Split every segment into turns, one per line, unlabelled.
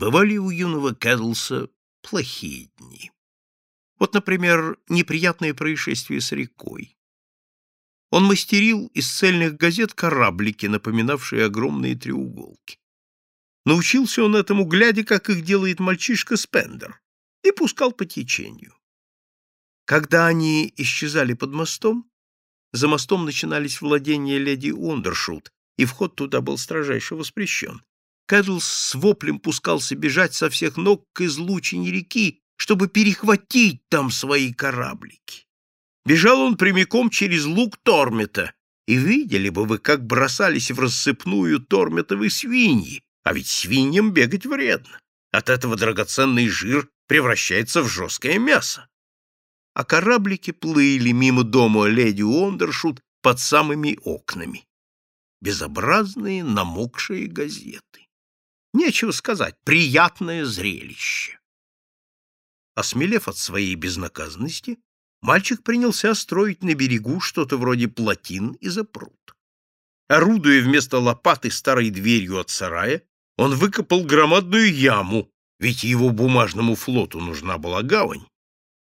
Бывали у юного Кэдлса плохие дни. Вот, например, неприятное происшествие с рекой. Он мастерил из цельных газет кораблики, напоминавшие огромные треуголки. Научился он этому, глядя, как их делает мальчишка Спендер, и пускал по течению. Когда они исчезали под мостом, за мостом начинались владения леди Уондершут, и вход туда был строжайше воспрещен. Кэдлс с воплем пускался бежать со всех ног к излучине реки, чтобы перехватить там свои кораблики. Бежал он прямиком через луг Тормета, и видели бы вы, как бросались в рассыпную Торметовы свиньи, а ведь свиньям бегать вредно. От этого драгоценный жир превращается в жесткое мясо. А кораблики плыли мимо дома леди Уондершут под самыми окнами. Безобразные намокшие газеты. Нечего сказать, приятное зрелище. Осмелев от своей безнаказанности, мальчик принялся строить на берегу что-то вроде плотин и запрут. Орудуя вместо лопаты старой дверью от сарая, он выкопал громадную яму, ведь его бумажному флоту нужна была гавань,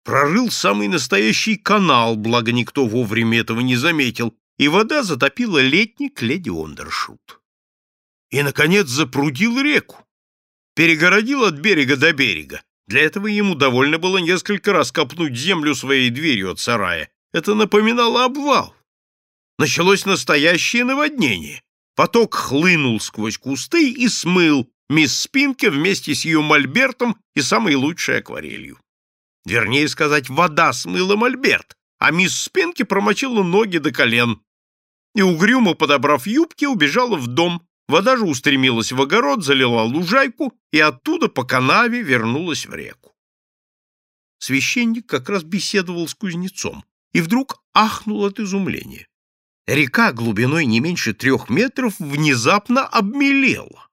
прорыл самый настоящий канал, благо никто вовремя этого не заметил, и вода затопила летник леди Ондершут и, наконец, запрудил реку. Перегородил от берега до берега. Для этого ему довольно было несколько раз копнуть землю своей дверью от сарая. Это напоминало обвал. Началось настоящее наводнение. Поток хлынул сквозь кусты и смыл мисс Спинке вместе с ее мольбертом и самой лучшей акварелью. Вернее сказать, вода смыла мольберт, а мисс Спинке промочила ноги до колен. И угрюмо подобрав юбки, убежала в дом, Вода же устремилась в огород, залила лужайку и оттуда по канаве вернулась в реку. Священник как раз беседовал с кузнецом и вдруг ахнул от изумления. Река глубиной не меньше трех метров внезапно обмелела.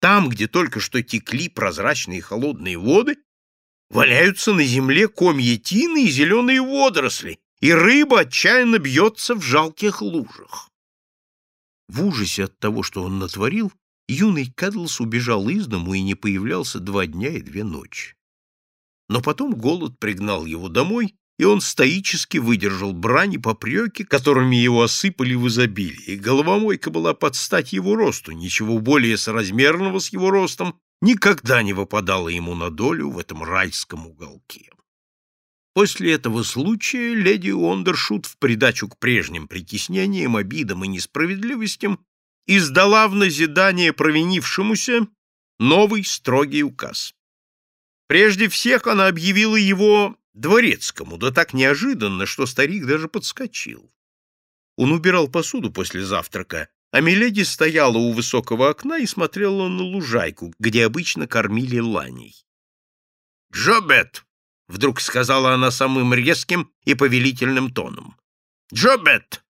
Там, где только что текли прозрачные холодные воды, валяются на земле комья тины и зеленые водоросли, и рыба отчаянно бьется в жалких лужах. В ужасе от того, что он натворил, юный Кэдлс убежал из дому и не появлялся два дня и две ночи. Но потом голод пригнал его домой, и он стоически выдержал брани попреки, которыми его осыпали в изобилии. Головомойка была под стать его росту, ничего более соразмерного с его ростом никогда не выпадало ему на долю в этом райском уголке. После этого случая леди Уондершут в придачу к прежним притеснениям, обидам и несправедливостям издала в назидание провинившемуся новый строгий указ. Прежде всех она объявила его дворецкому, да так неожиданно, что старик даже подскочил. Он убирал посуду после завтрака, а Миледи стояла у высокого окна и смотрела на лужайку, где обычно кормили ланей. «Джобет!» Вдруг сказала она самым резким и повелительным тоном. «Джобет,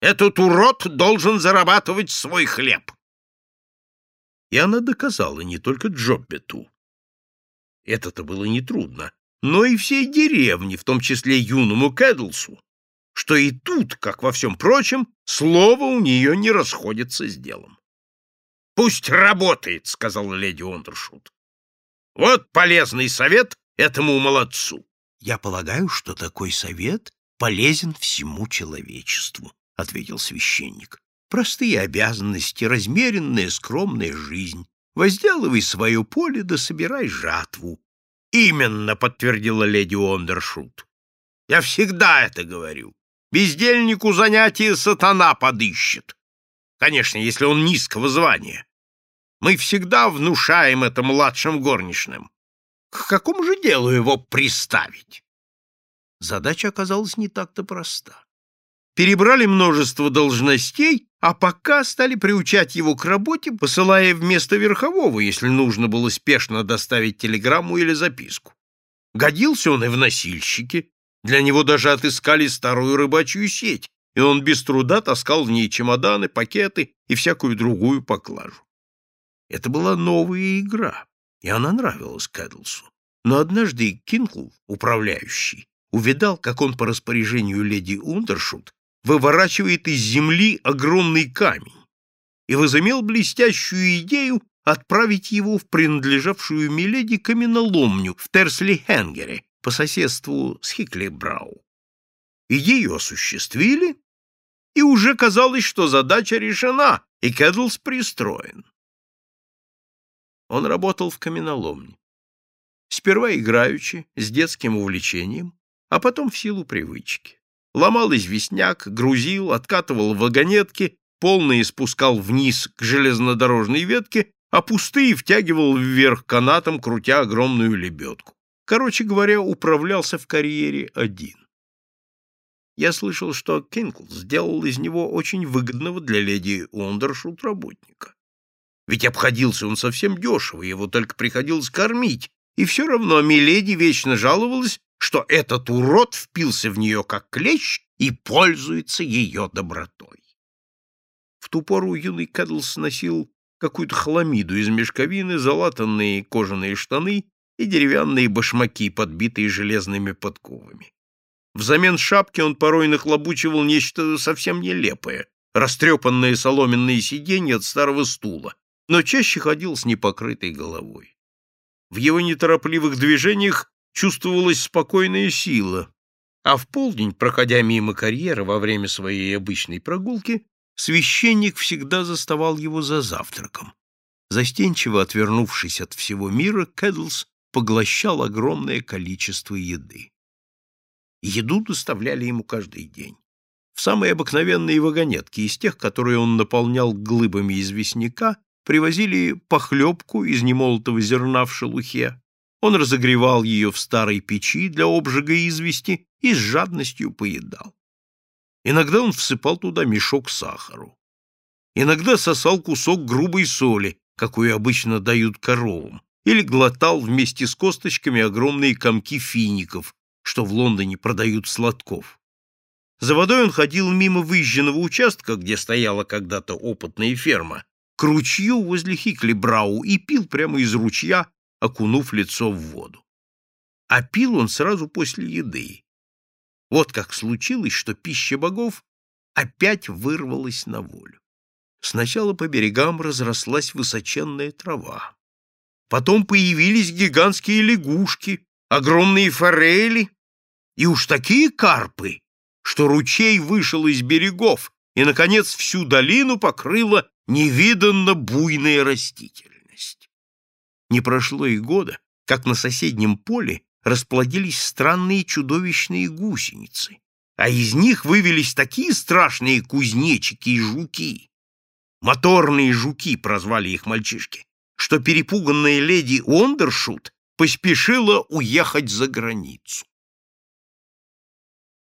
этот урод должен зарабатывать свой хлеб!» И она доказала не только Джоббету. Это-то было нетрудно, но и всей деревне, в том числе юному Кэдлсу, что и тут, как во всем прочем, слово у нее не расходится с делом. «Пусть работает», — сказала леди Ондершут. «Вот полезный совет этому молодцу. Я полагаю, что такой совет полезен всему человечеству, ответил священник. Простые обязанности, размеренная скромная жизнь. Возделывай свое поле да собирай жатву. Именно, подтвердила леди Ондершут. Я всегда это говорю. Бездельнику занятие сатана подыщет. Конечно, если он низкого звания. Мы всегда внушаем это младшим горничным. К какому же делу его приставить? Задача оказалась не так-то проста. Перебрали множество должностей, а пока стали приучать его к работе, посылая вместо верхового, если нужно было спешно доставить телеграмму или записку. Годился он и в носильщике, для него даже отыскали старую рыбачью сеть, и он без труда таскал в ней чемоданы, пакеты и всякую другую поклажу. Это была новая игра и она нравилась Кэдлсу. Но однажды Кинкл, управляющий, увидал, как он по распоряжению леди Ундершут выворачивает из земли огромный камень и возымел блестящую идею отправить его в принадлежавшую Миледи каменоломню в Терсли-Хенгере по соседству с Хикли-Брау. Идею осуществили, и уже казалось, что задача решена, и Кэдлс пристроен. Он работал в каменоломне. Сперва играючи, с детским увлечением, а потом в силу привычки. Ломал известняк, грузил, откатывал вагонетки, полные спускал вниз к железнодорожной ветке, а пустые втягивал вверх канатом, крутя огромную лебедку. Короче говоря, управлялся в карьере один. Я слышал, что Кинкл сделал из него очень выгодного для леди Уондершут работника. Ведь обходился он совсем дешево, его только приходилось кормить, и все равно Миледи вечно жаловалась, что этот урод впился в нее как клещ и пользуется ее добротой. В ту пору юный Кэдлс носил какую-то хламиду из мешковины, залатанные кожаные штаны и деревянные башмаки, подбитые железными подковами. Взамен шапки он порой нахлобучивал нечто совсем нелепое, растрепанные соломенные сиденья от старого стула, но чаще ходил с непокрытой головой. В его неторопливых движениях чувствовалась спокойная сила, а в полдень, проходя мимо карьера во время своей обычной прогулки, священник всегда заставал его за завтраком. Застенчиво отвернувшись от всего мира, Кэдлс поглощал огромное количество еды. Еду доставляли ему каждый день. В самые обыкновенные вагонетки, из тех, которые он наполнял глыбами известняка, привозили похлебку из немолотого зерна в шелухе. Он разогревал ее в старой печи для обжига извести и с жадностью поедал. Иногда он всыпал туда мешок сахару. Иногда сосал кусок грубой соли, какую обычно дают коровам, или глотал вместе с косточками огромные комки фиников, что в Лондоне продают сладков. За водой он ходил мимо выжженного участка, где стояла когда-то опытная ферма, к ручью возле Хикли-Брау и пил прямо из ручья, окунув лицо в воду. А пил он сразу после еды. Вот как случилось, что пища богов опять вырвалась на волю. Сначала по берегам разрослась высоченная трава. Потом появились гигантские лягушки, огромные форели и уж такие карпы, что ручей вышел из берегов и, наконец, всю долину покрыла невиданно буйная растительность. Не прошло и года, как на соседнем поле расплодились странные чудовищные гусеницы, а из них вывелись такие страшные кузнечики и жуки. Моторные жуки прозвали их мальчишки, что перепуганная леди Ондершут поспешила уехать за границу.